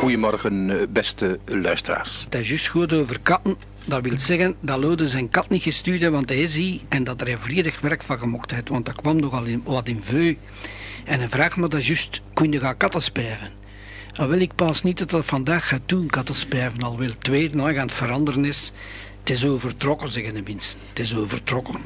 Goedemorgen, eh, beste luisteraars. Het is juist goed over katten. Dat wil zeggen dat Lode zijn kat niet gestuurd heeft, want hij is hier. En dat er een volledig werk van gemokt heeft, want dat kwam nogal in, wat in veu. En hij vraagt me dat juist, kun je gaan katten spijven? Dan wil ik pas niet dat dat vandaag gaat doen, katten spijven. Al wil twee, nou aan het veranderen is. Het is overtrokken, zeggen de mensen. Het is overtrokken.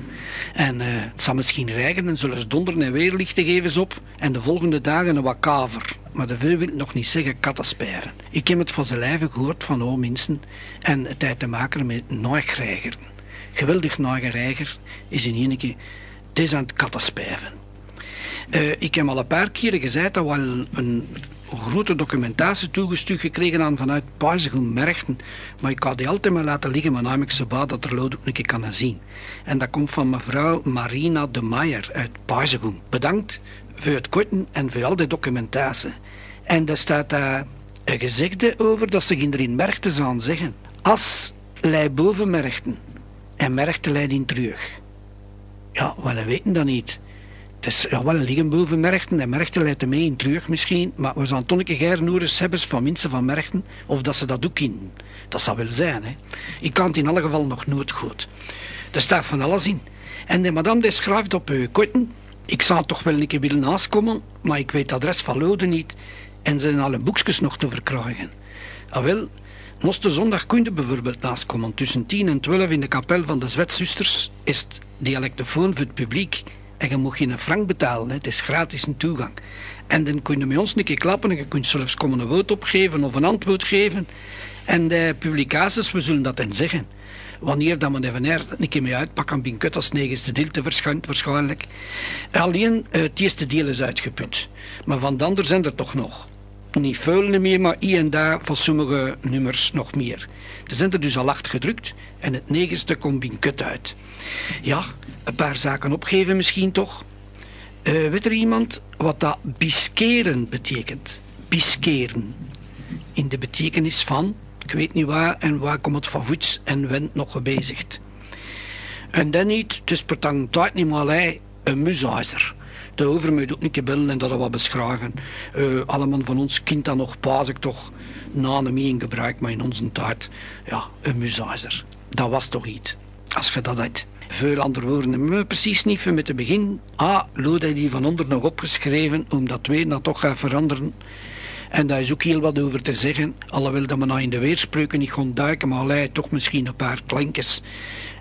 En eh, het zal misschien regenen en zullen ze donderen en weerlichten geven op. En de volgende dagen een wat kaver. Maar de veel wil nog niet zeggen kattenspijren. Ik heb het van zijn lijve gehoord van o mensen. En het tijd te maken met naaigereiger. Geweldig naaigereiger is in één keer... Het is aan het kattenspijven. Uh, ik heb al een paar keren gezegd dat we een grote documentatie toegestuurd gekregen aan vanuit Paisegem Merchten. Maar ik had die altijd maar laten liggen, maar ik ze baat dat er lood ook een keer kan zien. En dat komt van mevrouw Marina de Meijer uit Paisegem. Bedankt voor het korten en voor al die documentatie. En daar staat daar een gezegde over dat ze in Merchten zou zeggen. As leidt boven Merchten en Merchten leidt in terug. Ja, we weten dat niet. Het is wel een liggen boven Merchten en Merchten leidt mee in terug misschien, maar we zijn tonneke geirnoeren hebben van mensen van Merchten of dat ze dat ook in. Dat zou wel zijn, hè. Ik kan het in alle geval nog nooit goed. Er staat van alles in. En de madame die schrijft op uw korten, ik zou toch wel een keer willen naastkomen, maar ik weet het adres van Lode niet en zijn alle boekjes nog te verkrijgen. Ah wel, de zondag kun je bijvoorbeeld naastkomen. Tussen 10 en 12 in de kapel van de Zwetzusters is het dialectofoon voor het publiek en je moet geen frank betalen, het is gratis een toegang. En dan kun je met ons een keer klappen en je kunt zelfs komen een woord opgeven of een antwoord geven. En de publicaties, we zullen dat dan zeggen. Wanneer dat men er een keer mee uitpakken, binkut als negenste deel te verschuint waarschijnlijk. Alleen eh, het eerste deel is uitgeput. Maar van de ander zijn er toch nog. Niet veel meer, maar hier en daar van sommige nummers nog meer. Er zijn er dus al acht gedrukt en het negenste komt binkut uit. Ja, een paar zaken opgeven misschien toch. Uh, weet er iemand wat dat biskeren betekent? Biskeren. In de betekenis van, ik weet niet waar en waar komt het van voets en wend nog gebezigd. En dan niet, het is per tijd niet maar een musheiser. De moet ook niet bellen en dat wat beschrijven. Uh, allemaal van ons kind dan nog pas ik toch na in gebruik, maar in onze tijd, ja, een musheiser. Dat was toch iets. Als je dat uit veel andere woorden we precies niet van met te begin. Ah, Lode die van onder nog opgeschreven, omdat weer dat toch gaat veranderen. En daar is ook heel wat over te zeggen, alhoewel dat we nou in de weerspreuken niet gaan duiken, maar alleen toch misschien een paar klankjes.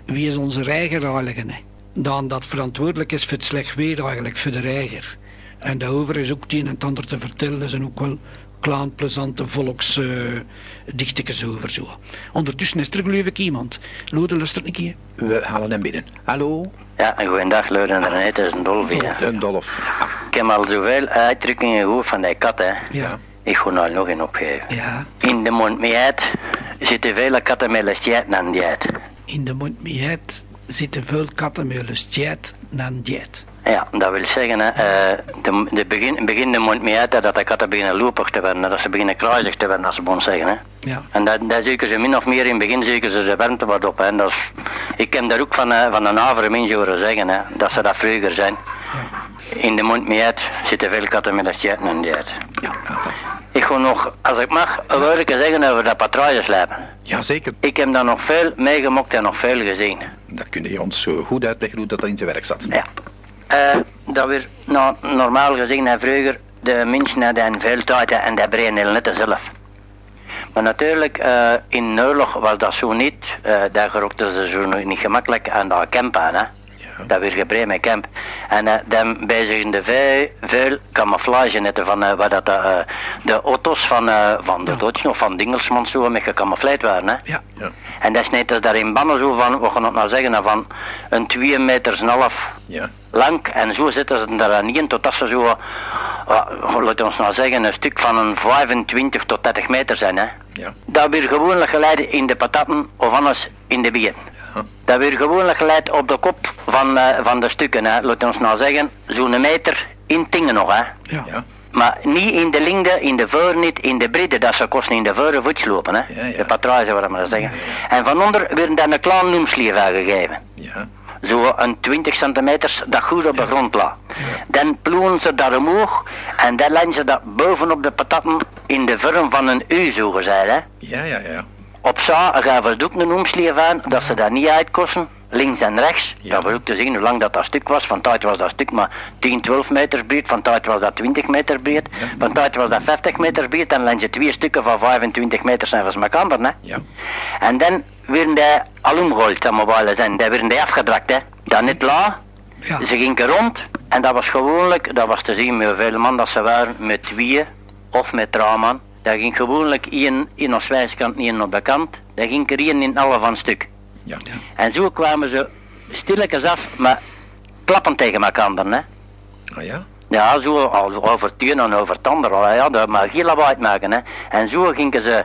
Wie is onze reiger eigenlijk? Dan dat verantwoordelijk is voor het slecht weer eigenlijk, voor de reiger. En daarover is ook het een en het ander te vertellen, dat zijn ook wel klaan, plezante volksdichtekes uh, over zo. Ondertussen is er geloof ik iemand. Lode, luistert een keer. We halen hem binnen. Hallo? Ja, een goeiedag, Lode en het is een dolf hier. Een dolf. Ik heb al zoveel uitdrukkingen gehoord van die kat, hè. Ja. Ik ga nou nog een opgeven. Ja. In de mondmeet zitten vele katten met lustjeiten aan dieet. In de mondmeet zitten veel katten met lustjeiten aan dieet. Ja, dat wil zeggen, hè, uh, de, de begin, begin de mond mee uit dat de katten beginnen loopig te werden, dat ze beginnen kruisig te werden, als ze ons zeggen. Hè. Ja. En dat, dat zoeken ze min of meer in het begin zoeken ze de warmte wat op. Hè. En dat is, ik heb daar ook van, uh, van een avere mensen horen zeggen, hè, dat ze dat vroeger zijn. In de mond mee uit zitten veel katten met dat en die uit. Ja. Ik ga nog, als ik mag, een woordje zeggen over dat patrouilleslijpen. Jazeker. Ik heb daar nog veel meegemokt en nog veel gezien. Dat kun je ons zo goed uitleggen hoe dat in zijn werk zat. Ja. Uh, dat weer nou, normaal gezien en vroeger de mensen hadden veel tijd en dat brein net zelf. Maar natuurlijk, uh, in oorlog was dat zo niet. Uh, daar gerokten ze zo niet gemakkelijk aan dat camp aan. Hè. Ja. Dat weer gebreid met camp. En uh, dan bezigden veel, veel camouflage netten van uh, wat dat, uh, de auto's van, van de Ja. Of van Dingelsman zo met gecamoufleerd waren. Hè. Ja. Ja. En dat is net als daar in bannen zo van, we gaan het nou zeggen, van een 2 meter en half Ja. lang en zo zitten ze daar aan in totdat ze zo, uh, laten we ons nou zeggen, een stuk van een 25 tot 30 meter zijn. Hè. Ja. Dat weer gewoonlijk geleid in de patatten of anders in de bier. Dat weer gewoonlijk geleid op de kop van, eh, van de stukken. Hè. Laten we ons nou zeggen, zo'n meter in tingen nog. Hè. Ja. Ja. Maar niet in de lengte, in de voor niet, in de breedte. Dat ze kosten in de voor voets lopen. Hè. Ja, ja. De patrouille, wat we maar zeggen. Ja, En van onder werden dan een klein noemslief aangegeven. Ja. zo een 20 centimeter, dat goed op de grond lag. Dan ploegen ze dat omhoog en dan leggen ze dat bovenop de patatten in de vorm van een U, zo gezegd. Hè. Ja, ja, ja. Op za gaven ze ook een omsleef aan, dat ze dat niet uitkosten, links en rechts. Ja. Dat was ook te zien hoe lang dat, dat stuk was. Van tijd was dat stuk maar 10, 12 meter breed, van tijd was dat 20 meter breed, van tijd was dat 50 meter breed, en dan ze twee stukken van 25 meter zijn van elkaar, hè. Ja. En dan werden die al moet wel zijn. Die werden die afgedrakt, hè. Dat niet la. Ja. Ze gingen rond en dat was gewoonlijk, dat was te zien met hoeveel man dat ze waren, met tweeën of met draaman. Dat ging gewoonlijk één in ons wijskant, één op de kant. Dat ging er één in alle van stuk. Ja. En zo kwamen ze stilletjes af, maar klappen tegen elkaar, hè. Ah ja? Ja, zo al over het een en over het ander. al, Ja, dat mag heel lawaai maken. Hè. En zo gingen ze,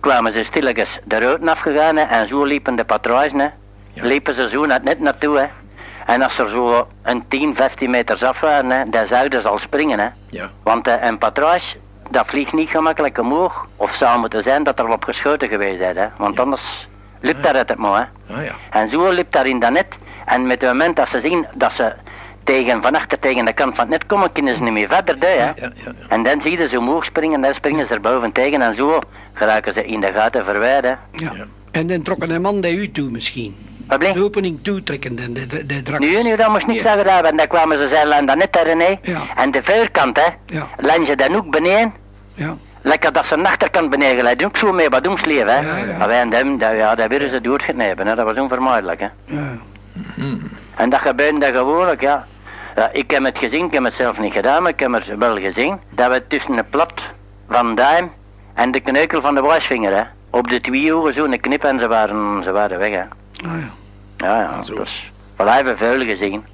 kwamen ze stilletjes de ruiten afgegaan hè, en zo liepen de patrouilles. Hè. Ja. Liepen ze zo net, net naartoe. Hè. En als er zo een 10, 15 meters af waren, hè, dan zouden ze al springen. Hè. Ja. Want eh, een patrouille, dat vliegt niet gemakkelijk omhoog. Of zou moeten zijn dat er op geschoten geweest is. Hè. Want anders lukt dat het maar. Hè. Ah ja. En zo liep daar in dat net. En met het moment dat ze zien dat ze tegen, van achter tegen de kant van het net komen, kunnen ze niet meer verder doen, hè. Ja, ja, ja. En dan zie je ze omhoog springen en dan springen ze er boven tegen en zo geraken ze in de gaten verwijderd. Ja. Ja. En dan trok een man naar u toe misschien. Wat De opening toetrekken, de, de, de, de drak. Nu, nu, dat moest niet zeggen hebben. En dan kwamen ze aan dat net daar, hè. Ja. En de vuurkant, hè, Ja. leggen ze dan ook beneden. Ja. Lekker dat ze de achterkant beneden geleid. Ook zo mee wat omsleef, hè. Ja, ja. Maar wij en hem, dat, ja, dat willen ze doorgeknepen, hè. Dat was onvermijdelijk, hè. Ja. En dat gebeurde gewoonlijk, ja. ja. Ik heb het gezien, ik heb het zelf niet gedaan, maar ik heb het wel gezien. Dat we tussen de plat van duim en de kneukel van de wijsvinger, hè. Op de twee ogen zo een knip en ze waren, ze waren weg, hè. Ah, ja. Ja, ja, zo. dus... Wel even veel gezien.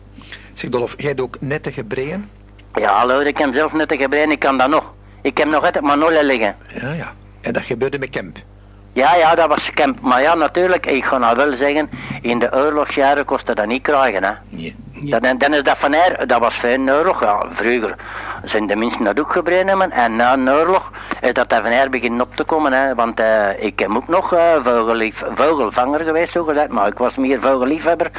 Zeg Dolf, jij hebt ook nette gebreien? Ja, hallo, ik heb zelf net te gebreien, ik kan dat nog. Ik heb nog altijd maar nullen liggen. Ja, ja. En dat gebeurde met Kemp. Ja, ja, dat was camp. Maar ja, natuurlijk, ik ga nou wel zeggen, in de oorlogsjaren kostte dat niet krijgen, hè. Nee. Ja. Dan, dan is dat van haar, dat was fijn oorlog. Ja, vroeger zijn de mensen dat ook gebreid hebben. En na een oorlog is dat daar van haar beginnen op te komen. Hè. Want eh, ik heb ook nog vogellief, vogelvanger geweest, zo gezegd. Maar ik was meer vogelliefhebber.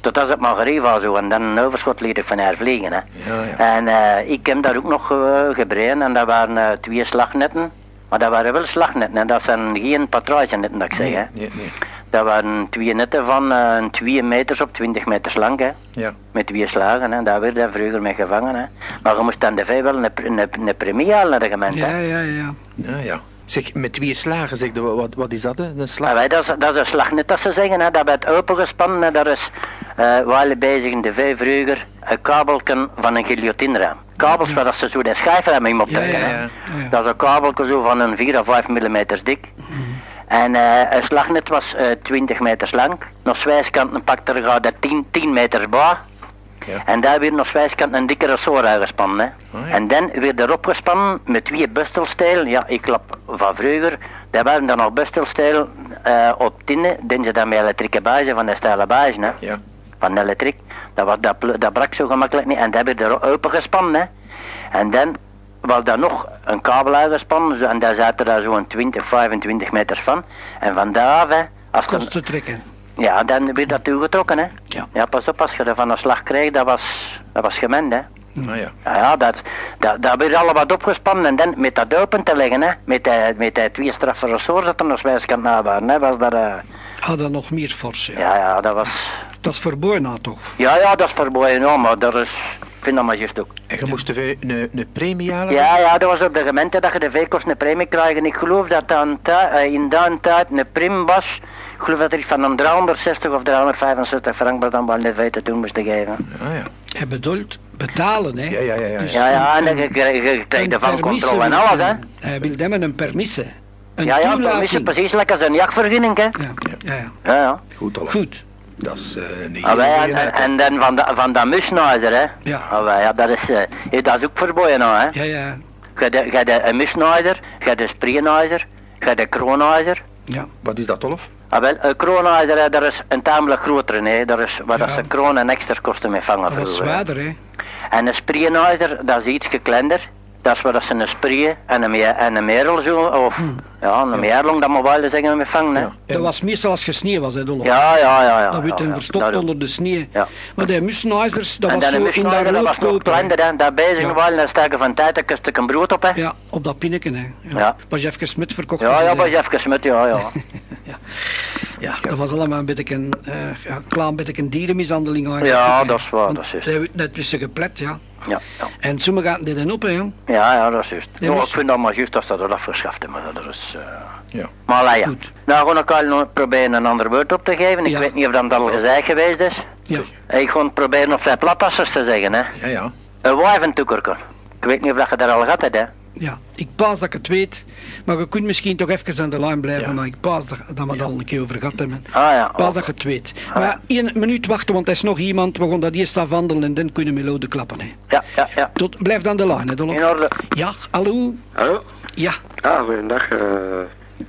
Tot als het maar was zo. En dan een overschot liet ik van haar vliegen. Hè. Ja, ja. En eh, ik heb daar ook nog uh, gebreid. En dat waren twee slagnetten. Maar dat waren wel slagnetten. En dat zijn geen patrouillenetten, dat ik zeg. Hè. Nee, nee. Dat waren twee netten van eh 2 meters op 20 meters lang. Hè. Ja. Met twee slagen, hè. daar werd hij vroeger mee gevangen. Hè. Maar je moest dan de vijf wel een, een, een premie halen naar de gemeente. Ja, ja, ja. Ja, ja. Zeg, met twee slagen, zeg, je, wat, wat is dat, hè? Een slag? wij, dat, is, dat is een slagnet dat ze zeggen, hè. dat werd opengespannen. Hè. Daar is, eh waren bezig in de vijf vroeger, een kabelken van een guillotineraam. Kabels waar dat ze zo de hebben in optrekken. Ja, ja, hè. ja. Ja. Dat is een kabelke zo van een 4 of 5 millimeter dik. En eh, een slagnet was eh 20 meter lang. Nog zwijskant pakte er er 10, 10 meter bij. Ja. En daar weer nog zwijskant een dikke ressort uitgespannen. Hè. Oh, ja. En dan weer erop gespannen met twee bustelstijl. Ja, ik klap van vroeger. Daar waren dan nog bustelstijl eh op tinnen. Den ze dan met elektrieke buizen van de stijle buizen. Hè. Ja. Van de elektriek. Dat, was, dat, dat brak zo gemakkelijk niet. En dat werd er open gespannen. Hè. En dan was daar nog een kabel uitgespannen. En daar zaten daar zo'n 20, 25 meters van. En van daar af, hè, als Kost te trekken. ja, dan werd dat toegetrokken. Hè. Ja. Ja, pas op, als je er van een slag kreeg, dat was, dat was gemend, hè. Ah, ja. Ja, ja dat, dat, dat werd allemaal wat opgespannen en dan met dat open te leggen, hè, met, de, met de twee straffe ressorts dat er nog wijskant na waren, hè, was dat, eh, Had dat nog meer fors, ja. ja, ja, dat was, Dat is voor Boorna toch? ja, ja, dat is verboden, hoor, maar dat is, vind dat maar juist ook. En je moest een, een, een premie halen? Ja, ja, dat was op de gemeente dat je de veekost een premie krijgt. En ik geloof dat dan eh, in die tijd een prim was. Ik geloof dat er van een 360 of 365 frank dan wel de vee te doen moest geven. Ah, ja. Hij bedoelt betalen, hè? Ja, ja, ja, ja. Dus Ja, ja, en een- dan je krijgt je een permisse en alles, hè. Hij wil hem een permisse. Een Ja, ja, toelating. permissie, precies lekker als een jachtvergunning, hè. Ja, ja, ja. Ja, ja. Goed, Olaf. Goed. Dat is eh een Ah, en, dan van, de, van dat musnijzer, hè. Ja. Ah, wij, ja, dat is, eh, eh, dat is ook verboden, hè. Ja, ja. Je hebt een musnijzer, je hebt de sprienijzer, je hebt kroonijzer. Ja. Wat is dat, Olaf? Ah, wel, een kroonijzer, dat is een tamelijk grotere, hè. Dat is waar dat Ja. ze kroon en extra kosten mee vangen Dat hè. zwaarder, hè? En een sprienijzer, dat is iets kleiner. Dat is wat dat ze een spree en een, en een merel zo, of ja, een meerlong, dat moet wel zeggen met vangen. Ja. Dat was meestal als je sneeuw was, hè, Dollo. Ja, ja, ja. ja Dat werd ja, hem ja. verstopt onder de sneeuw. Ja. Maar de mussenijzers, dat en was zo in dat dat was nog kleiner, dan, daar bezig Ja. wel, dan steken van tijd, ik een brood op, hè. Ja, op dat pinneken, hè. Ja. Ja. Jeffke Smit verkocht. Ja, ja, eh, Jeffke Smit, ja, ja. Ja, dat was allemaal een beetje een, eh, ja, een klein beetje een dierenmishandeling eigenlijk. Ja, dat is waar, dat is juist. Werd net tussen geplet, ja. Ja, ja. En sommigen hadden dit op, hè. jong. Ja, ja, dat is juist. Ja, ik vind dat maar juist dat ze dat afgeschaft hebben, maar dat is... eh, Ja. Maar allee, ja. Goed. Nou, gewoon ik al nog proberen een ander woord op te geven. Ik Ja. weet niet of dat al gezegd geweest is. Ja. Ik ga het proberen zijn platassers te zeggen, hè. Ja, ja. Een wijventoekerke. Ik weet niet of dat je daar al gehad hebt, hè. Ja, ik paas dat ik het weet, maar je kunt misschien toch even aan de lijn blijven, Ja. maar ik paas dat, dat we het al een keer over gehad hebben. Ah ja. Paas dat je het weet. Maar één minuut wachten, want er is nog iemand, we gaan dat eerst afwandelen en dan kunnen we melode klappen. Hè. Ja, ja, ja. Tot, blijf dan de lijn, hè. In orde. Ja, hallo? Hallo? Ja, Ah, goedendag. eh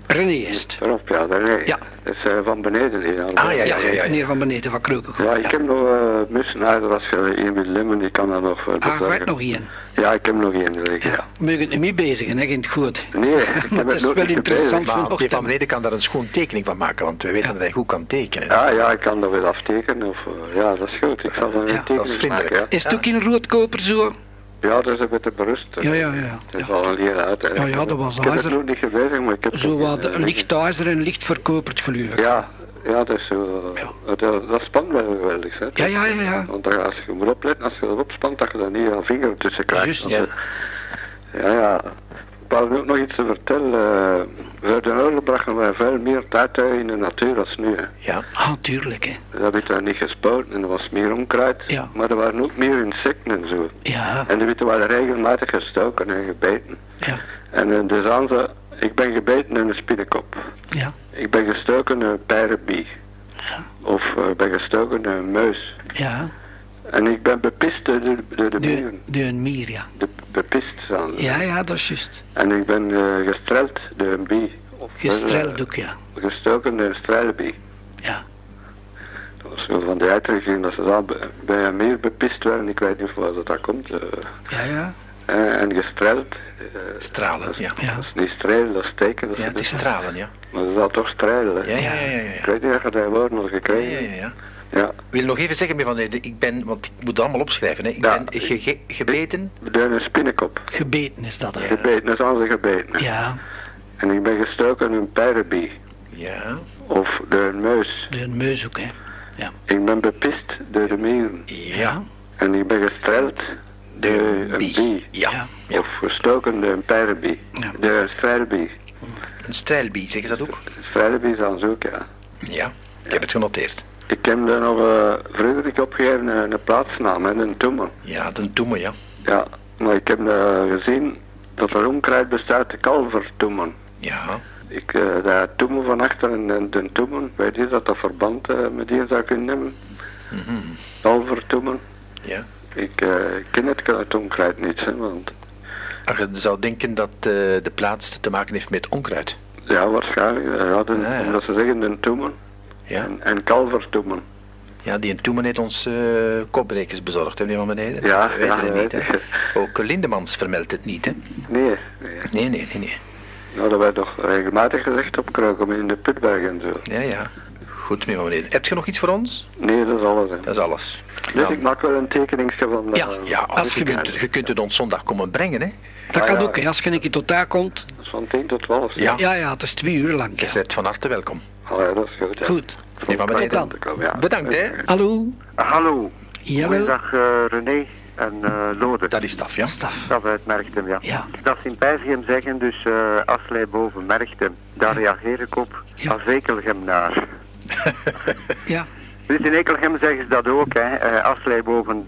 René is het. Rob, ja, nee. Ja. Dat is eh, van beneden hier. Ah, ja, ja, ja, ja. meneer van beneden van Kreukengoed. Ja, ik heb nog uh, mussenhuizen als je een wil limmen, die kan dat nog uh, Ah, je hebt nog één. Ja, ik heb nog één, zeg Ja. ja. We het niet mee bezig, hè, ging het goed. Nee, ik Maar het is wel interessant van Beneden kan daar een schoon tekening van maken, want we weten dat hij goed kan tekenen. Ja, ja, ik kan dat wel aftekenen. Of, eh, ja, dat is goed. Ik zal Ja, een dat tekening is vriendelijk. maken. Is het ook in roodkoper zo? Ja. dat is een beetje berust. Ja, ja, ja. Het is ja. al een uit. hè. Ja, ja, dat was Ik heb het ijzer. nog niet maar ik heb Zo wat een, eh, licht ijzer en licht verkoperd geloof ik. Ja, ja, dat is zo. Ja. Dat, dat spant wel geweldig, hè. Ja, ja, ja, ja. Want als je moet opletten, als je dat opspant, dat je dan niet een vinger tussen krijgt. Juist, ja. eh, ja, ja. Wou ook nog iets te vertellen. Uit de oorlog brachten wij veel meer tijd in de natuur als nu. Hè. Ja. Ah, tuurlijk, hè. Dat ik daar niet gespoten en er was meer onkruid. Ja. Maar er waren ook meer insecten en zo. Ja, En die werden wel regelmatig gestoken en gebeten. ja, En uh, dus aan ze, ik ben gebeten in een spinnenkop. ja, Ik ben gestoken in een pijrenbie. Of uh, ben gestoken in een muis. ja. En ik ben bepist door de, door de De, mieren. de een mier, ja. De, bepist aan. Ja, ja, dat is juist. En ik ben uh, gestreld door een bie. Of, Gestreld ook, ja. gestoken door een strelbie. Ja, Dat was zo van die uitdrukking dat ze dan bij- een meer bepist werden. Ik weet niet van waar dat, dat komt. eh. ja, ja. en, en gestreld. eh, Stralen, dat is, ja. Ja. Dat is niet strelen, dat is steken. Dat Ja, het is stralen, ja. Maar dat zal toch strijden. hè. Ja, ja, ja, ja. Ik ja. weet niet of je die woorden al Ja, gekregen ja, ja, ja. Ja. Ik wil nog even zeggen, meneer Van ik ben, want ik moet het allemaal opschrijven, hè. ik Ja. ben gebeten. Door een spinnenkop. Gebeten is dat, hè. Gebeten, dat is ze gebeten. Ja, En ik ben gestoken in een pijrenbie. Ja, Of door een muis. de een meus ook, hè. Ik ben bepist door de mieren. ja, En ik ben gestreld door de een bie. bie. Ja, ja. Of gestoken door een pijrenbie. Ja. Door een strijlbie. Een strijlbie, zeggen ze dat ook? Een strijlbie is aan zoek, ja. Ja, ik heb het genoteerd. Ik heb er nog uh, vroeger ik opgegeven een, een plaatsnaam, hè, een toemen. Ja, de toemen, ja. Ja, maar ik heb uh, gezien dat er onkruid bestaat, de kalvertoemen. Ja, Ik, uh, de toemen van achter en, en de toemen, weet je dat dat verband uh, met die zou kunnen nemen? mhm, Kalvertoemen. ja. Ik uh, ken het, het onkruid niet, hè, want Ach, je zou denken dat eh, de plaats te maken heeft met onkruid. ja, waarschijnlijk. Ja, de, Ja, ja. Omdat ze zeggen de toemen Ja, en, en kalvertoemen. ja die een toemen heeft ons eh kopbrekers bezorgd, hè, meneer Van Beneden? Ja, ja, niet, hè. Ook Lindemans vermeldt het niet, hè? Nee, nee. Nee, nee, nee, nee. Nou, dat werd toch regelmatig gezegd op Kruikom in de Putberg en zo. Ja, ja. Goed, meneer Van Beneden. Heb je nog iets voor ons? Nee, dat is alles. Hè. Dat is alles. Dus Dan- ik maak wel een tekeningsje van... Ja, eh, ja, als je, kunt, je kunt het ons zondag komen brengen, hè? Dat Ah, kan ja. ook, hè. Als je een keer tot daar komt. dat is van 10 tot 12. Ja. Ja, ja, het is twee uur lang. Je Ja. bent van harte welkom. Oh, ja, dat is goed. Ja. Goed. Dan. Komen, ja. Bedankt, hè? Hallo? Hallo, Jawel. goedendag eh, René en eh Lode. Dat is staf, ja? Staf. Dat uit Merchtem, ja. Ja. Dat Symposium zeggen, dus eh Aslei boven Merchtem, daar reageer ik op Ja. als naar. Ja. Dus in Ekelgem zeggen ze dat ook, hè. eh Aslei boven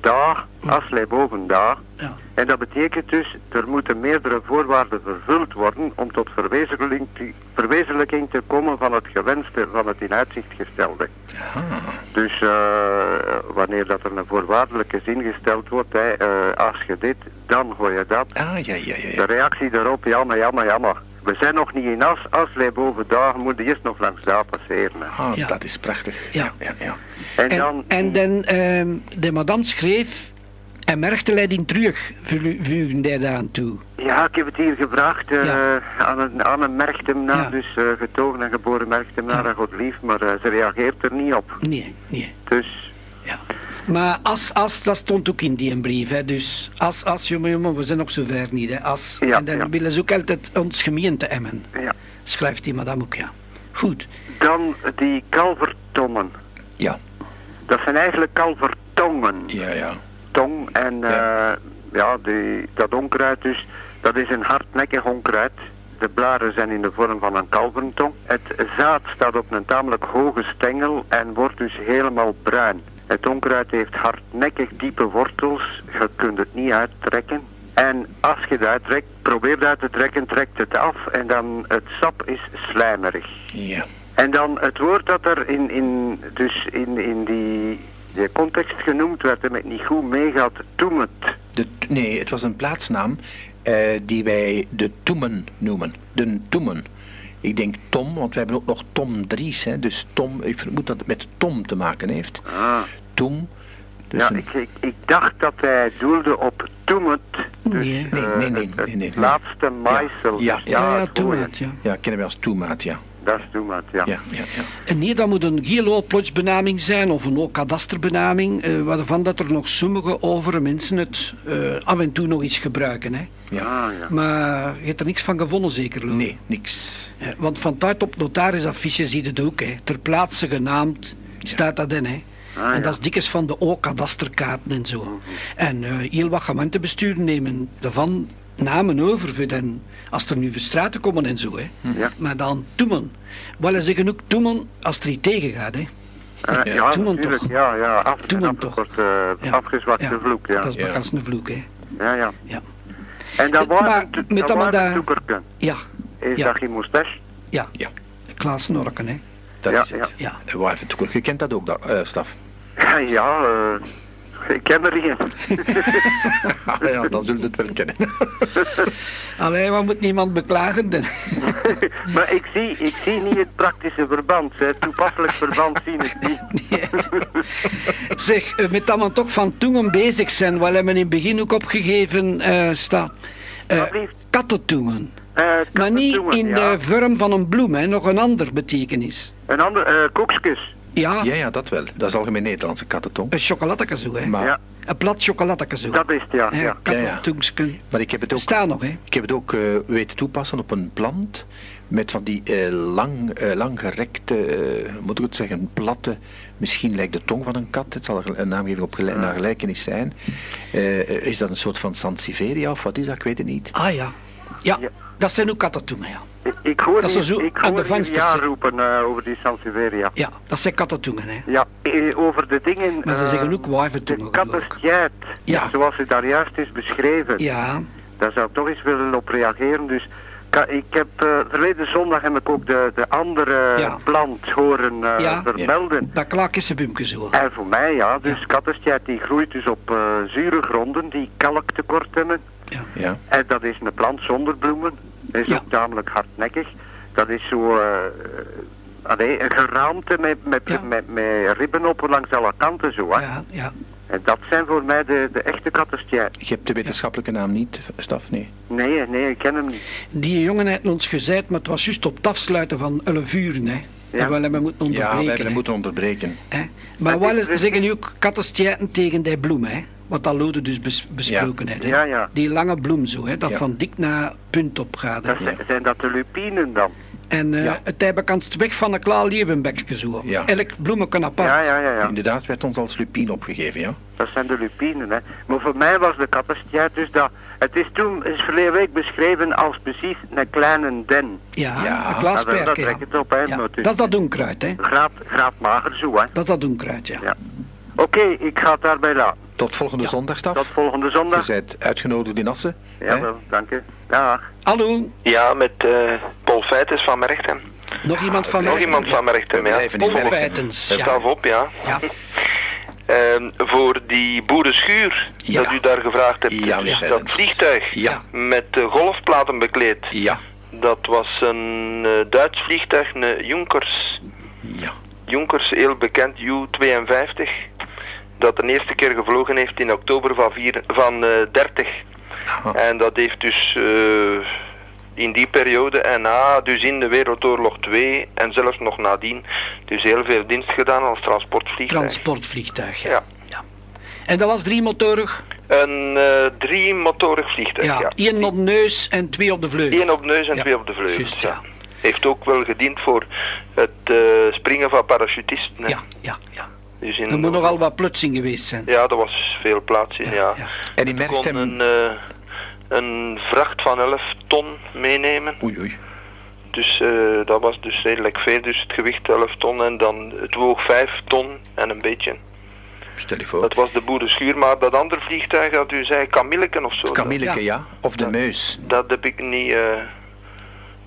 daar, Aslei boven daar. Ja. En dat betekent dus, er moeten meerdere voorwaarden vervuld worden om tot verwezenlijking, verwezenlijking te komen van het gewenste, van het in uitzicht gestelde. Ah, Dus eh, wanneer dat er een voorwaardelijke zin gesteld wordt, hè, eh, als je dit, dan hoor je dat. ah ja, ja, ja. De ja. reactie daarop, jammer, jammer, jammer. We zijn nog niet in as, als wij boven daar, moeten eerst nog langs daar passeren. Ah, Ja. dat is prachtig. Ja. ja, ja. En En, dan, en dan, ehm, de madame schreef En merkte hij die terug, vugen hij daar aan toe? Ja, ik heb het hier gevraagd eh, Ja. aan een, aan een merktemnaar, Ja. dus eh, getogen en geboren merktemnaar Ja. God lief, maar eh, ze reageert er niet op. Nee, nee. Dus Ja. Maar als, als, dat stond ook in die brief, hè. dus als, als, jongen, jongen, we zijn op zover niet, hè. Ja, en dan ja. willen ze ook altijd ons gemeente emmen, ja. schrijft die madame ook, ja. Goed, Dan die kalvertongen. Ja, Dat zijn eigenlijk kalvertongen. ja, ja. Tong en Ja. ja, ja die, dat onkruid dus, dat is een hardnekkig onkruid. De blaren zijn in de vorm van een kalverentong. Het zaad staat op een tamelijk hoge stengel en wordt dus helemaal bruin. Het onkruid heeft hardnekkig diepe wortels. Je kunt het niet uittrekken. En als je het uittrekt, probeer het uit te trekken, trekt het af en dan het sap is slijmerig. Ja, En dan het woord dat er in, in, dus in, in die, die context genoemd werd en met niet goed meegaat, toemet. de, nee, het was een plaatsnaam eh, die wij de Toemen noemen. De Toemen. Ik denk Tom, want we hebben ook nog Tom Dries. Hè, dus Tom, ik vermoed dat het met Tom te maken heeft. Ah. Tom. Dus ja, een- ik, ik, ik dacht dat hij doelde op toemet. Dus, Nee. Nee, eh, nee, nee, het, het nee, nee. laatste maaisel. Ja, dus ja, ja, ja, ja. ja, kennen we als toemaat, ja. Dat is ja. Ja, ja, ja. En nee, dat moet een geoloplotsbenaming zijn of een kadasterbenaming, eh, waarvan dat er nog sommige overige mensen het eh, af en toe nog eens gebruiken. Hè. ja. Ah, ja. Maar je hebt er niks van gevonden zeker, Lou? Nee, niks. Want van tijd op notarisaffiches zie je het ook, hè. ter plaatse genaamd staat dat in. Hè. Ah, en ja. Dat is dikwijls van de O-kadasterkaarten en zo. En eh, heel wat gemeentebesturen nemen daarvan namen over voor den, als er nu verstraten komen en zo. Hè. Ja. Maar dan toemen. Wel, ze zeggen ook toemen als er iets tegen gaat. Hè. Eh, Ja, ja, natuurlijk. toch. Ja, ja. Af, hem toch. afgekort, eh, Ja. afgezwakte Ja. vloek, ja. Dat is Ja. een vloek. Hè. Ja, ja. Ja. En dat Eh, was maar een, to- met dat toekerken. Ja, Is Ja. dat geen moustache? ja. Ja. Klaas Norken, hè. Dat Ja, is het. Ja. Eh, Waar even toekomst. Je kent dat ook, dat, eh, Staf? Ja, ja eh, ik ken er geen. ja, dan zullen we het wel kennen. Allee, wat moet niemand beklagen? dan? maar ik zie, ik zie niet het praktische verband. Het toepasselijk verband zie ik niet. Nee. zeg, eh, met dat we toch van toengen bezig zijn, wat hebben we in het begin ook opgegeven eh staat. Eh kattentoengen. Eh, Maar niet in ja. de vorm van een bloem, hè, nog een ander betekenis. Een ander, eh koekjes. Ja, Ja, ja, dat wel. Dat is algemeen Nederlandse kattentong. een chocoladekazoe, hè. Maar, Ja, Een plat chocoladekazoe. dat is het, ja. Ja. Kattentoensken. maar ik heb het ook, Staan nog, hè. ik heb het ook eh, weten toepassen op een plant met van die eh, lang, eh, langgerekte, eh, moet ik het zeggen, platte, misschien lijkt de tong van een kat, het zal er een naam geven op gelijk, naar gelijkenis zijn. Eh, is dat een soort van Sansevieria of wat is dat? Ik weet het niet. Ah ja. Ja, Ja. dat zijn ook kattentoengen, ja. Ik, ik hoor Dat is hier, zo ik aan de hoor vensters, ja roepen eh, over die Sansevieria. Ja, dat zijn kattentoengen, hè. Ja, eh, over de dingen... Maar ze eh, zeggen ook wijventongen, De Ja. zoals het daar juist is beschreven. Ja, Daar zou ik toch eens willen op reageren. Dus ik heb eh, verleden zondag heb ik ook de, de andere Ja. plant horen eh, Ja. vermelden. dat klaakjessenbumke zo. En voor mij ja, dus Ja. die groeit dus op eh, zure gronden die kalktekort hebben. Ja. Ja, En dat is een plant zonder bloemen. Dat is Ja. ook tamelijk hardnekkig. Dat is zo eh, eh, allee, een geraamte met, met, Ja. met, met ribben op langs alle kanten zo. Hè. Ja, ja. En dat zijn voor mij de, de echte kattenstijd. je hebt de wetenschappelijke naam niet, Staf? Nee. Nee, nee, ik ken hem niet. Die jongen heeft ons gezegd, maar het was juist op het afsluiten van 11 uur, hè. Ja. En we hebben moeten Ja, wij onderbreken. hebben hem hè. moeten onderbreken. Hè. Maar Maar wel zeggen nu ook kattenstijten tegen die bloem, hè. Wat dat Lode dus bes- besproken heeft. hè. Ja, ja. Die lange bloem zo, hè. Dat Ja. van dik naar punt op gaat. hè. Dat zijn, zijn dat de lupinen dan? En eh Ja. het hebben kan het weg van een klaar leeuwenbekje zo. Ja. Elk bloemetje apart. Ja, ja, ja, ja. Inderdaad werd ons als lupien opgegeven, ja. Dat zijn de lupinen, hè. Maar voor mij was de kattenstijd dus dat... Het is toen, is verleden week beschreven als precies een kleine den. Ja, Ja. een dat, glaasperke. dat ja. trekt het op, hè. Ja, is Dat is dat onkruid, hè. Graad mager zo, hè. Dat is dat onkruid, ja. Ja. Oké, ik ga het daarbij laten. Tot volgende Ja. zondag, Staf. Tot volgende Je zondag. bent uitgenodigd in Assen. Jawel, dank u. Dag. Hallo, Ja, met eh Paul Feitens van Merchten. nog iemand van Nog iemand van Merchten, ja. Paul. Feitens, Het ja. gaf op, ja. Ja. Ehm, voor die boerenschuur Ja. dat u daar gevraagd hebt, Ja, dus dat vliegtuig Ja. met de golfplaten bekleed, Ja. dat was een eh, Duits vliegtuig, een Junkers, Ja. Junkers heel bekend U-52. Dat de eerste keer gevlogen heeft in oktober van, vier, van eh, 30. Aha. En dat heeft dus eh, in die periode en na, dus in de Wereldoorlog 2 en zelfs nog nadien, dus heel veel dienst gedaan als transportvliegtuig. Transportvliegtuig, ja. Ja. ja. En dat was driemotorig? Een eh drie-motorig vliegtuig, Ja, ja. één op neus en twee op de vleugel. Eén op neus en Ja, twee op de vleugels. juist, ja. Heeft ook wel gediend voor het eh, springen van parachutisten. hè. Ja, ja, ja. Dus in, Er moet nogal wat plutsing geweest zijn. Ja, er was veel plaats in, ja. ja. En die Het merkt kon hem... een, eh, een vracht van 11 ton meenemen. Oei, oei. Dus eh, dat was dus redelijk veel. Dus het gewicht 11 ton en dan het woog 5 ton en een beetje. Stel je voor. Dat was de boerenschuur, maar dat andere vliegtuig dat u zei, Kamilleken of zo. Kamilleke, Ja. ja. Of de Ja. Meus. Dat, dat heb ik niet, eh,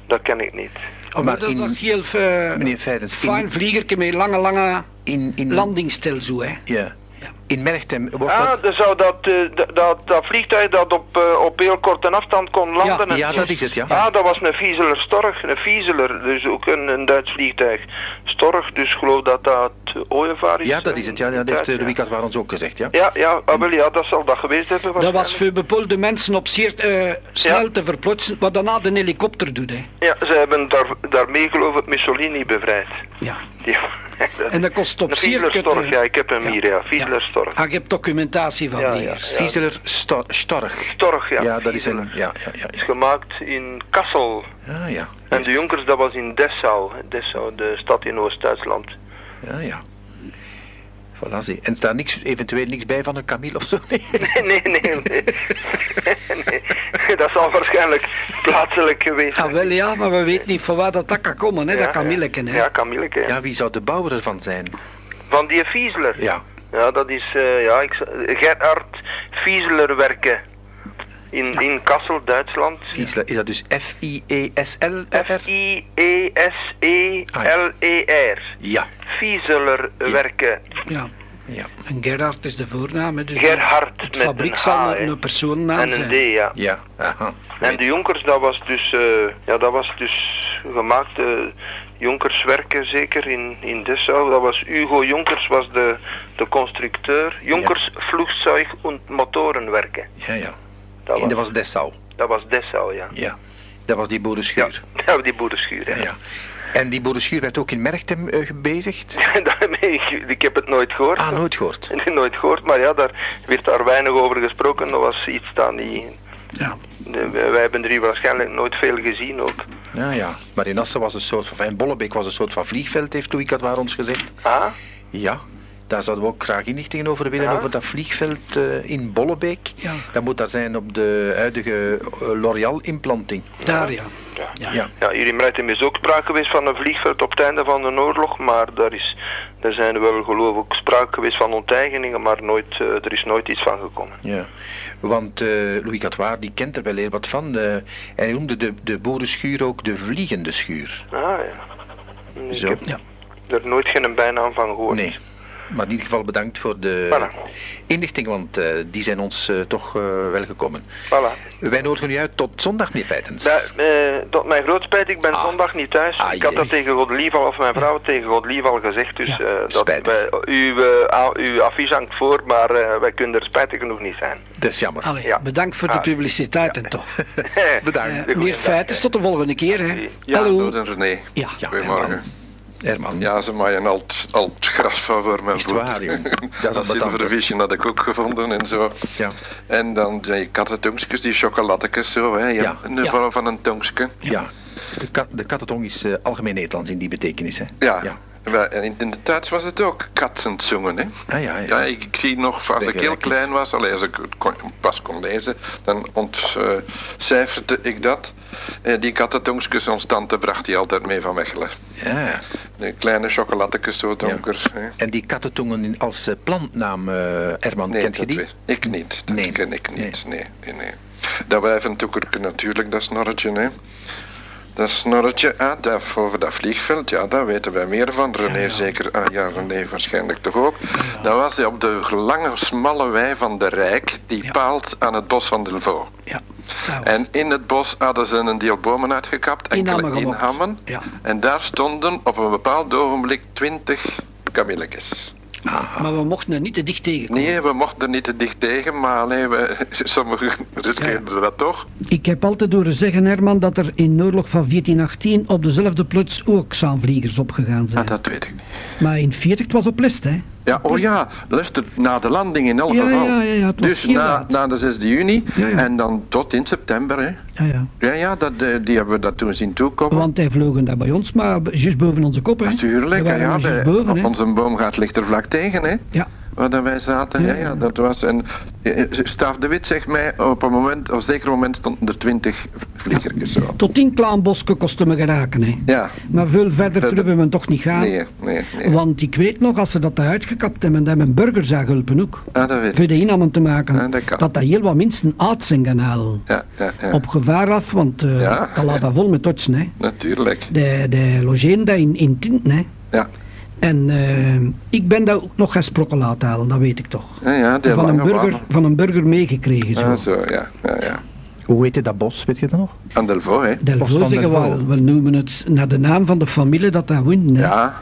dat ken ik niet. Oh, Maar dat is in- nog heel uh, Meneer Feidens, fijn in, vliegertje met lange, lange in, in, landingstel zo, hè. ja. Ja. in Merchtem wordt Ah, dat... dan zou dat, eh, dat, dat vliegtuig dat op, eh, op heel korte afstand kon landen. en Ja, zo. dat is het, ja. Ah, dat was een Vieseler Storch, een Vieseler, dus ook een, een Duits vliegtuig. Storch, dus ik geloof dat dat Ooievaar is. Ja, dat is het. Ja, dat heeft Louis Caswar ons ook gezegd, ja. Ja, ja, ah, wel, ja, dat zal dat geweest hebben. Dat was voor bepaalde mensen op zeer eh, snel Ja. te verplotsen, wat daarna de helikopter doet, hè. Ja, ze hebben daar, daarmee geloof ik Mussolini bevrijd. Ja. Die, En dat kost op Storch, ja, ik heb hem Ja. hier, ja. Vieseler Storch. Ah, je hebt documentatie van Ja, ja, vliegers. ja. Vieseler Stor Storch. Storch, ja. Ja, dat is een... Ja, ja, ja. is gemaakt in Kassel. Ja, ja. En de Junkers, dat was in Dessau. Dessau, de stad in Oost-Duitsland. Ja, ja. Voilà, zie. En staat niks, eventueel niks bij van een Camille of zo? Nee. Nee, nee, nee. nee. Dat zal waarschijnlijk plaatselijk geweest Ah, zijn. wel ja, maar we weten niet van waar dat, dat kan komen, hè, Ja, dat Camilleken, hè. Ja, Camilleke. ja. Ja, wie zou de bouwer ervan zijn? Van die Fiesler. Ja. Ja, dat is eh, ja, ik, Gerhard Fiesler werken. In, in Kassel, Duitsland. Is dat dus F-I-E-S-L? F-I-E-S-E-L-E-R. Ja. Fieseler werken. Ja. Ja. En Gerhard is de voornaam, hè. Dus Gerhard met fabriek een zal H, een, hè. een persoonnaam En een zijn. D, ja. Ja. Aha. En de Jonkers, dat was dus, eh, ja, dat was dus gemaakt, uh, Jonkers werken zeker in, in Dessau. Dat was Hugo Jonkers, was de, de constructeur. Jonkers Vloegzeug en Motorenwerken. Ja, ja. Dat En was, dat was Dessau. dat was Dessau, ja. Ja. Dat was die Ja, boerenschuur. ja die boerenschuur, Ja. En die boerenschuur werd ook in Merchtem eh, gebezigd? Ik, ik heb het nooit gehoord. Ah, nooit gehoord. nooit gehoord, maar ja, daar werd daar weinig over gesproken. Dat was iets dat niet... Ja. Wij hebben er hier waarschijnlijk nooit veel gezien ook. Ja, ja. Maar in Assen was een soort van... Bollebeek was een soort van vliegveld, heeft Louis Cadwaar ons gezegd. Ah, Ja. Daar zouden we ook graag inlichtingen over willen, Ja. over dat vliegveld eh, in Bollebeek. Ja. Dat moet daar zijn op de huidige eh, L'Oréal-implanting. Daar, ja. ja. Ja. Ja. Hier in Mreitem is ook sprake geweest van een vliegveld op het einde van de oorlog, maar daar, is, daar zijn wel geloof ik sprake geweest van onteigeningen, maar nooit, eh, er is nooit iets van gekomen. Ja, want eh, Louis Catoir die kent er wel heel wat van. hij noemde de, de boerenschuur ook de vliegende schuur. Ah ja. Ik Zo. heb Ja. er nooit geen bijnaam van gehoord. Nee, maar in ieder geval bedankt voor de Voilà. inlichting, want eh, die zijn ons eh, toch eh, wel gekomen. Voilà. Wij nodigen u uit tot zondag, meneer Feitens. Eh, tot mijn groot spijt, ik ben Ah. zondag niet thuis. Ah, ik had dat tegen Godelief al, of mijn vrouw tegen Godelief al gezegd. Dus Ja. eh, dat wij, uw, uw affiche hangt voor, maar eh, wij kunnen er spijtig genoeg niet zijn. Dat is jammer. Allee, Ja. bedankt voor de Ah. publiciteit en toch. Bedankt. Eh, meer feiten, tot de volgende keer, hè. Ja, Hallo. René. Ja. Ja, Goedemorgen. Herman. Ja, ze maaien al het- al het gras van voor mijn Is het waar? Dat is Dat had ik ook gevonden en zo. Ja. En dan die kattentongskes, die chocoladekes zo, hè. Ja, Ja. In de Ja. vorm van een tongske. Ja. De, kat, de kattentong is eh, algemeen Nederlands in die betekenis, hè? Ja. In, de tijd was het ook katzenzongen, hè. Ah, ja, ja. Ja, ik, ik zie nog, als ik heel klein was, alleen als ik kon- pas kon lezen, dan ontcijferde ik dat. En die kattentongskes, ons tante bracht die altijd mee van Mechelen. ja. De kleine chocoladekes, zo donker. hè. En die kattentongen als eh, plantnaam, eh Herman, Nee, kent je die? weet ik niet. Dat Nee. ken ik niet. Nee, nee, nee. Dat wijventoekerke natuurlijk, dat snorretje, hè. Dat snorretje, ah, dat, over dat vliegveld, ja, daar weten wij meer van. René zeker, ah ja, René waarschijnlijk toch ook. Dat was op de lange, smalle wei van de Rijk, die Ja. paalt aan het bos van Delvaux. Ja. En in het bos hadden ze een deel bomen uitgekapt, In enkele inhammen. Ja. En daar stonden op een bepaald ogenblik twintig kamillekes. Maar we mochten er niet te dicht tegenkomen. Nee, we mochten er niet te dicht tegen, maar nee, we, sommigen riskeerden dat toch. Ik heb altijd horen zeggen, Herman, dat er in de oorlog van 1418 op dezelfde plots ook zaanvliegers opgegaan Ah, zijn. dat weet ik niet. Maar in 40 het was op Lest, hè? Ja, oh ja, luister, na de landing in elk Ja, geval. ja, ja, ja, het was dus na, laat. na de 6 juni Ja, ja. en dan tot in september, hè. Ja, ja. Ja, ja, dat, eh, die hebben we dat toen zien toekomen. Want hij vlogen daar bij ons, maar juist boven onze kop, hè? Natuurlijk, ja, de- boven, op hè? onze boomgaard ligt er vlak tegen, hè. Ja. Waar dat wij zaten, ja, Ja, dat was. En Staaf de Wit zegt mij, op een moment, op een zeker moment stonden er twintig vliegertjes zo. Tot tien klaanbossen kostte me geraken, hè? Ja, Maar veel verder Verder. durven we toch niet gaan. nee, nee, nee. Want ik weet nog, als ze dat uitgekapt hebben, dan hebben burgers aan geholpen ook. Ja, dat weet Voor de innamen te maken. Ja, dat dat dat heel wat mensen uit zijn gaan halen. Ja, ja, ja. Op gevaar af, want Ja. dat laat dat vol met totsen, hè. Natuurlijk. De, de logeren in, in Tinten, hè. Ja, En eh, ik ben daar ook nog sprokken laten halen, dat weet ik toch. ja, ja die Van een, burger, van een burger meegekregen, zo. Ah, zo, ja, ja, ja. Hoe heette dat bos, weet je dat nog? Aan Delvaux, hè. Delvaux van zeggen we, we noemen het naar de naam van de familie dat daar woont. hè. Ja,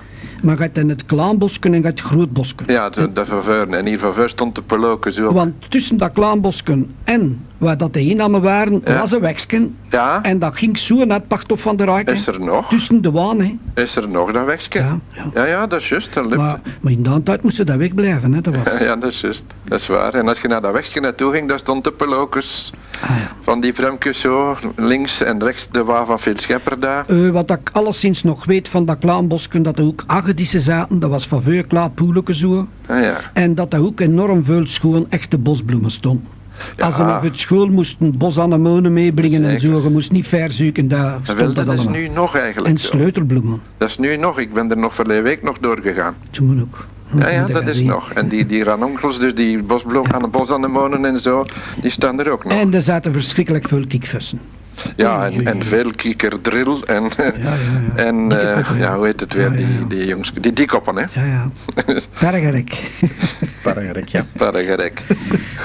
Maar gaat in het klaanbosken en gaat het grootbosken. ja, de, de. En hier verveur stond de peloken zo. Want tussen dat klaanbosken en waar dat de innamen waren, Ja. was een wegsken. Ja, En dat ging zo naar het pachthof van de Rijk. is er nog? Tussen de waan, hè. Is er nog dat wegje? Ja, ja. Ja, ja, dat is juist. Dat lukt. Maar, maar in de tijd moesten dat wegblijven, hè. Dat was... Ja, dat is juist. Dat is waar. En als je naar dat wegje naartoe ging, daar stond de pelokus. Ah, ja. Van die vremkes zo, links en rechts de waar van Phil Schepper daar. Eh, wat ik alleszins nog weet van dat klaanbosken, dat er ook agedissen zaten, dat was van veel klaarpoeleken zo. Ah, ja. En dat er ook enorm veel schoon echte bosbloemen stonden. Ja. Als ze naar het school moesten bosanemonen meebrengen en zo, je moest niet ver zoeken, daar stond wel, dat dat is nu nog eigenlijk En sleutelbloemen, Dat is nu nog. Ik ben er nog verleden week nog doorgegaan. toen ook. Ja, ja, dat is nog. En die, die ranonkels, dus die bosbloem aan de en zo, die staan er ook nog. En er zaten verschrikkelijk veel kikvissen. Ja, en, en veel kiekerdrill en, ja, ja. en eh, ja. hoe heet het weer, Ja, ja, ja. die, die jongens, die diekoppen, hè. Ja, ja. Ja. Paragerek.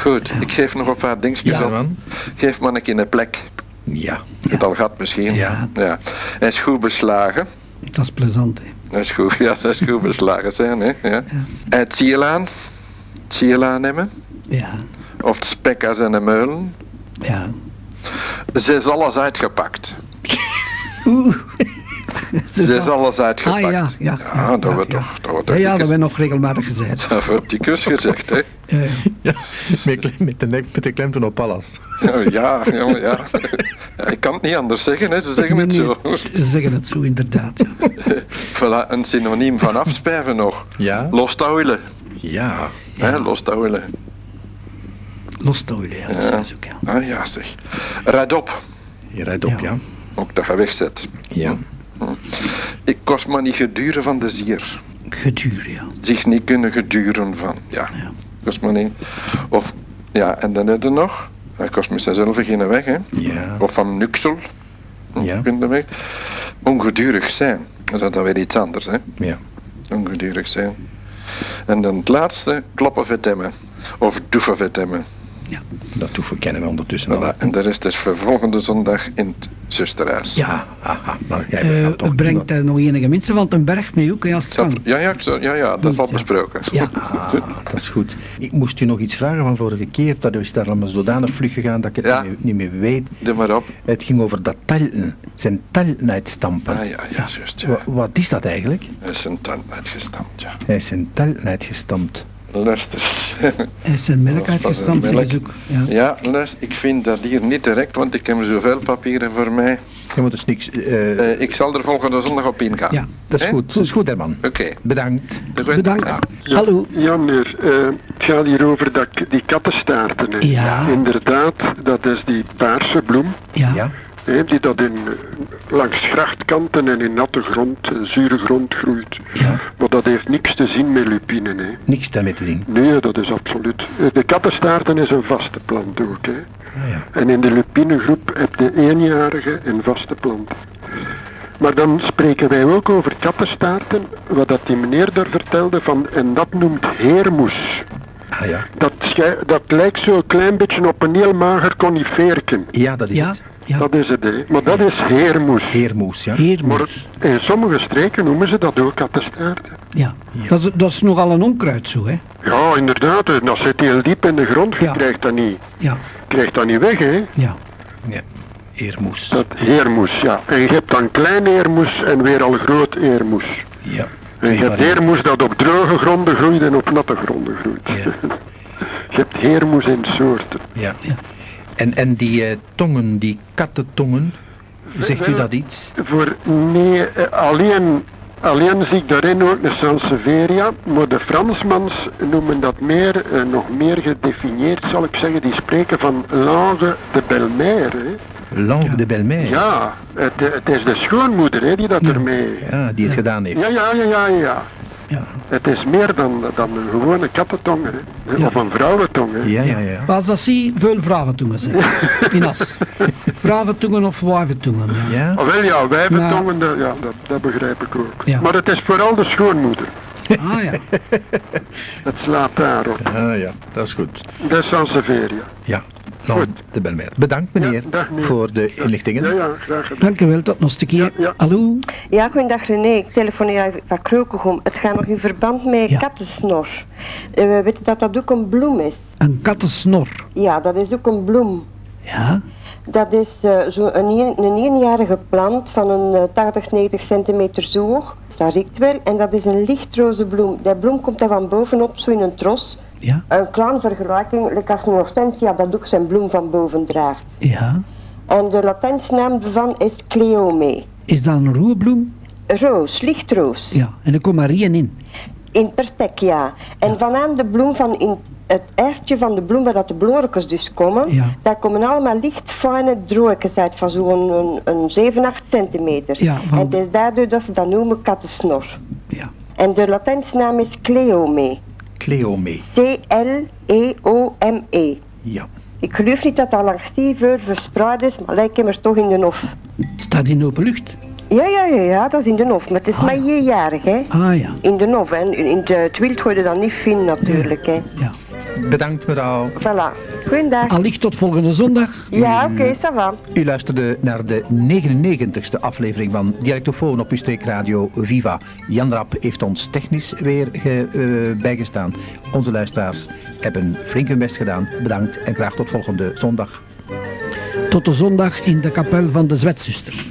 Goed, ik geef nog een paar dingetjes Ja, op. man. Geef man een een plek. Ja. Het al gaat misschien. Ja. ja. Hij is goed beslagen. Dat is plezant, hè. Dat is goed, ja, dat is goed beslagen zijn, hè. Ja. Het zielaan. Het zielaan nemen. Ja, Of het spekkas en de meulen. ja. Ze is alles uitgepakt. Oeh. Ze is alles uitgepakt. Ah, ja, ja. Ja, dat wordt toch, dat wordt Ja, toch ja, dat nog regelmatig gezegd. Dat wordt dikwijls gezegd, hè. Ja. Met, klem- met, de, nek- met de klemtoon op alles. Ja, ja, ja, ja. Ja, Ik kan het niet anders zeggen, hè. Ze zeggen het zo. Ze zeggen het zo, inderdaad. Ja. Voilà, een synoniem van afspijven nog. Ja? Lostouwelen. Ja. Hè, lostouwelen. Lostoilen, ja, dat Ja. ook, ja. Ah ja, zeg. Red op. Je rijdt op, Ja. ja. Ook dat je wegzet. Ja. Ik kost maar niet geduren van de zier. Geduur, ja. Zich niet kunnen geduren van. Ja, Ja. kost maar niet. Of, ja, en dan heb je nog. Hij kost me zelf geen weg, hè. Ja. Of van nuksel. Ja. Kunt er weg. Ongedurig zijn. Dat is dan weer iets anders, hè. Ja. Ongedurig zijn. En dan het laatste, kloppen vetemmen. Of doeven vetemmen. Dat hoeven we kennen we ondertussen al. Voilà. En de rest is voor volgende zondag in het zusterhuis. Ja, nou, jij eh, toch het brengt eh, nog enige mensen van ten berg mee ook, als het Dat- kan. ja, ja, ja, ja, dat is al Ja. besproken. Ja. Ah, dat is goed. Ik moest u nog iets vragen van vorige keer. Dat is daar allemaal zodanig vlug gegaan dat ik het Ja. niet, meer, niet meer weet. Doe maar op. Het ging over dat talten. Zijn talten uitstampen. Ah ja, ja, juist. Ja. Wa- wat is dat eigenlijk? Hij is een tand uitgestampt, ja. Hij is zijn talten uitgestampt. Luister. Hij is zijn melk uitgestampt, melk. ook. Ja. Ja, luister, ik vind dat hier niet direct, want ik heb zoveel papieren voor mij. Je moet dus niks... eh, Eh, ik zal er volgende zondag op ingaan. Ja. dat is goed. Dat is goed, Herman. Oké. Bedankt. Bedankt. Ja. Hallo. Ja, meneer. eh, het gaat hier over dat, die kattenstaarten. hè. Ja. Inderdaad, dat is die paarse bloem. Ja. Die dat in, eh, langs grachtkanten en in natte grond, eh, zure grond groeit. Ja. Maar dat heeft niks te zien met lupine. Hè. Niks daarmee te zien. Nee, dat is absoluut. eh, De kattenstaarten is een vaste plant ook. Hè. Ah, ja. En in de lupinegroep heb je eenjarige en vaste planten. Maar dan spreken wij ook over kattenstaarten, wat dat die meneer daar vertelde van, en dat noemt heermoes. Ah ja. Dat, dat lijkt zo een klein beetje op een heel mager coniferken. Ja, dat is Ja. het. Ja. Dat is het. Maar dat is heermoes. Heermoes, ja. Maar Heermoes. in sommige streken noemen ze dat ook kattenstaarten. Ja. Dat, is, dat is nogal een onkruid zo, hè. Ja, inderdaad. hè. Dat zit heel diep in de grond. Je Ja. krijgt dat niet, Ja. krijgt dat niet weg, hè. Ja. ja. Heermoes. Dat heermoes, ja. En je hebt dan klein heermoes en weer al groot heermoes. Ja. En je hebt heermoes dat op droge gronden groeit en op natte gronden groeit. Ja. je hebt heermoes in soorten. Ja. En, en die eh, tongen, die kattentongen, zegt u dat iets? Voor nee, eh, alleen, alleen zie ik daarin ook een Sansevieria, maar de Fransmans noemen dat meer, eh, nog meer gedefinieerd zal ik zeggen, die spreken van langue de belle-mère. hè. Langue de Belmer. Ja, het, het is de schoonmoeder hè, die dat ermee... Ja, die het gedaan heeft. Ja, ja, ja, ja, ja. Ja. Het is meer dan, dan een gewone kattentong, hè. Ja. of een vrouwentong. Hè. Ja, ja, ja. Maar als dat zie, veel vrouwentongen zijn. In as. Vrouwentongen of wijventongen. Ja. Ja? Oh, wel ja, wijventongen, dat- ja, dat, dat begrijp ik ook. Ja. Maar het is vooral de schoonmoeder. Ah ja. Het slaat daarop. Ah ja, dat is goed. Dat is Sansevieria. Ja, De Belmer. Bedankt meneer Ja, dag, meneer. voor de inlichtingen. Ja, ja, graag gedaan. Dank u wel, tot nog een keer. Ja, ja. Hallo? Ja, goedendag René. Ik telefoneer even van Krokengom. Het gaat nog in verband met Ja. kattensnor. Eh, we weten dat dat ook een bloem is. Een kattensnor. Ja, dat is ook een bloem. Ja? Dat is eh, zo een, een, een eenjarige plant van een eh, 80, 90 centimeter zoog. Dat riekt wel. En dat is een lichtroze bloem. Die bloem komt daar van bovenop, zo in een tros. Ja? Een kleine vergelijking, hortensia dat ook zijn bloem van boven draagt. Ja? En de Latijnse naam ervan is Cleome. Is dat een roerbloem? Roos, lichtroos. Ja. En er komt maar één in. In Pertek, ja. En vanaan de bloem van in het eertje van de bloem waar dat de blorkes dus komen, Ja. daar komen allemaal licht fijne droogjes uit van zo'n een, een 7, 8 centimeter. Ja, En het is daardoor dat ze dat noemen kattensnor. Ja. En de Latijnse naam is Cleome. Cleome. C-L-E-O-M-E. Ja. Ik geloof niet dat dat langs die veel verspreid is, maar lijkt hem er toch in de hof. Het staat in open lucht. Ja, ja, ja, ja, dat is in de hof, maar het is Ah, maar ja. jeejarig, hè. Ah ja. In de hof, en in de, het wild gooi je dat niet vinden natuurlijk, hè. Ja. Bedankt mevrouw. Voilà. Goeiedag. Allicht tot volgende zondag. Ja, oké, ça va. U luisterde naar de 99ste aflevering van Dialectofoon op uw streekradio Viva. Jan Rap heeft ons technisch weer ge- eh, bijgestaan. Onze luisteraars hebben flink hun best gedaan. Bedankt en graag tot volgende zondag. Tot de zondag in de kapel van de Zwetzusters.